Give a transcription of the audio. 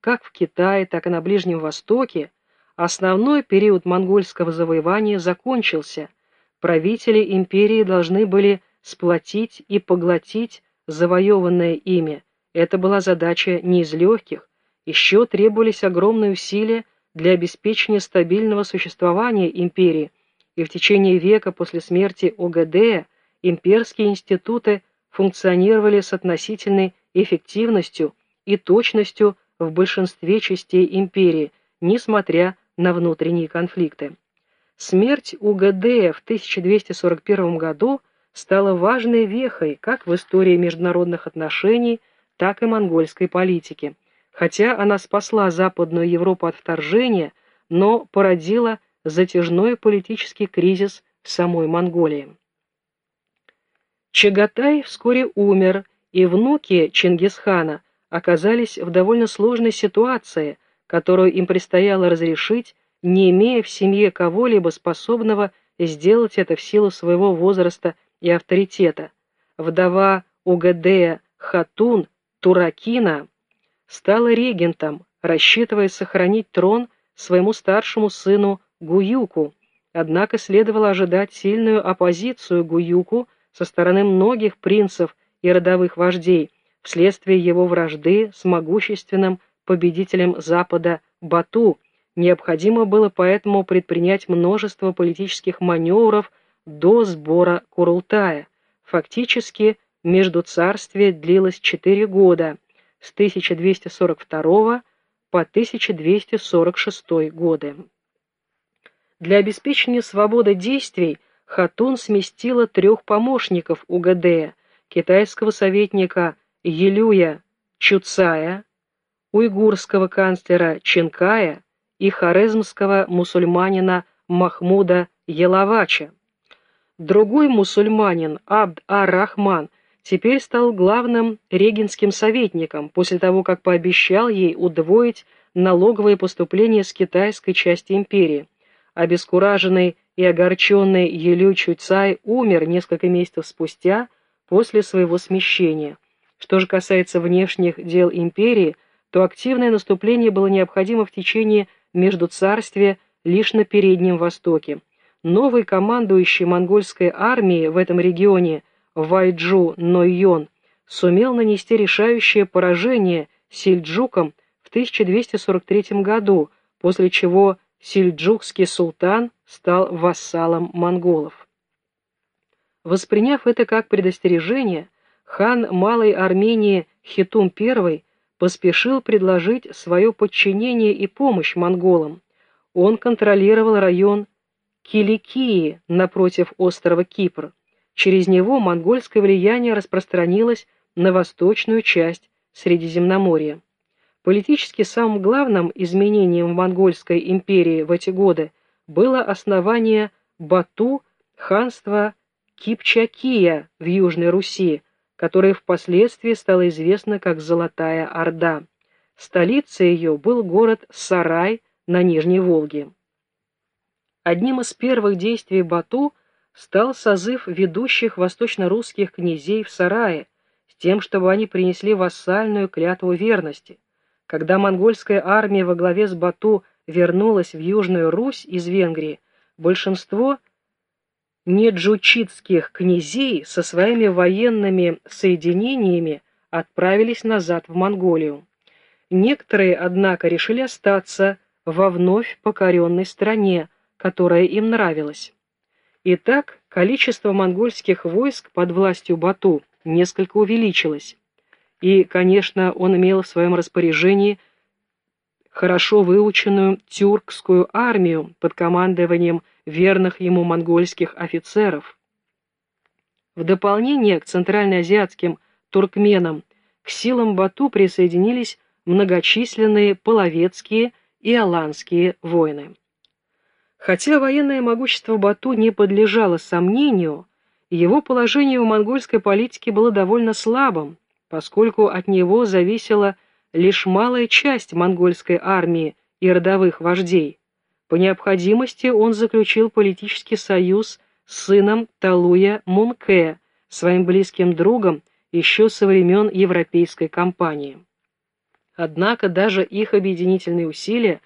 как в Китае, так и на Ближнем Востоке, основной период монгольского завоевания закончился. Правители империи должны были сплотить и поглотить завоеванное ими. Это была задача не из легких. Еще требовались огромные усилия для обеспечения стабильного существования империи, и в течение века после смерти ОГД имперские институты функционировали с относительной эффективностью и точностью в большинстве частей империи, несмотря на внутренние конфликты. Смерть УГД в 1241 году стала важной вехой как в истории международных отношений, так и монгольской политики. Хотя она спасла Западную Европу от вторжения, но породила затяжной политический кризис в самой Монголии. Чагатай вскоре умер, и внуки Чингисхана оказались в довольно сложной ситуации, которую им предстояло разрешить, не имея в семье кого-либо способного сделать это в силу своего возраста и авторитета. Вдова Угадея Хатун Туракина стала регентом, рассчитывая сохранить трон своему старшему сыну Гуюку, однако следовало ожидать сильную оппозицию Гуюку со стороны многих принцев и родовых вождей вследствие его вражды с могущественным победителем Запада Бату. Необходимо было поэтому предпринять множество политических маневров до сбора Курултая. Фактически, между царствие длилось четыре года, с 1242 по 1246 годы. Для обеспечения свободы действий Хатун сместила трех помощников УГД, китайского советника Елюя Чуцая, уйгурского канцлера Ченкая и хорезмского мусульманина Махмуда Елавача. Другой мусульманин, Абд-ар-Рахман, теперь стал главным регенским советником после того, как пообещал ей удвоить налоговые поступления с китайской части империи. Обескураженный и огорченный Елю Чуцай умер несколько месяцев спустя после своего смещения. Что же касается внешних дел империи, то активное наступление было необходимо в течение междуцарствия лишь на Переднем Востоке новый командующий монгольской армией в этом регионе Вайджу Нойон сумел нанести решающее поражение сельджукам в 1243 году, после чего сельджукский султан стал вассалом монголов. Восприняв это как предостережение, хан Малой Армении Хитум I поспешил предложить свое подчинение и помощь монголам. Он контролировал район Киликии напротив острова Кипр. Через него монгольское влияние распространилось на восточную часть Средиземноморья. Политически самым главным изменением в монгольской империи в эти годы было основание Бату ханства Кипчакия в Южной Руси, которое впоследствии стало известно как Золотая Орда. Столицей ее был город Сарай на Нижней Волге. Одним из первых действий Бату стал созыв ведущих восточно-русских князей в Сарае, с тем, чтобы они принесли вассальную клятву верности. Когда монгольская армия во главе с Бату вернулась в Южную Русь из Венгрии, большинство неджучитских князей со своими военными соединениями отправились назад в Монголию. Некоторые, однако, решили остаться во вновь покоренной стране, которая им нравилась. Итак, количество монгольских войск под властью Бату несколько увеличилось. И, конечно, он имел в своем распоряжении хорошо выученную тюркскую армию под командованием верных ему монгольских офицеров. В дополнение к центральноазиатским туркменам к силам Бату присоединились многочисленные половецкие и аланские войны. Хотя военное могущество Бату не подлежало сомнению, его положение в монгольской политике было довольно слабым, поскольку от него зависела лишь малая часть монгольской армии и родовых вождей. По необходимости он заключил политический союз с сыном Талуя Мунке, своим близким другом еще со времен европейской кампании. Однако даже их объединительные усилия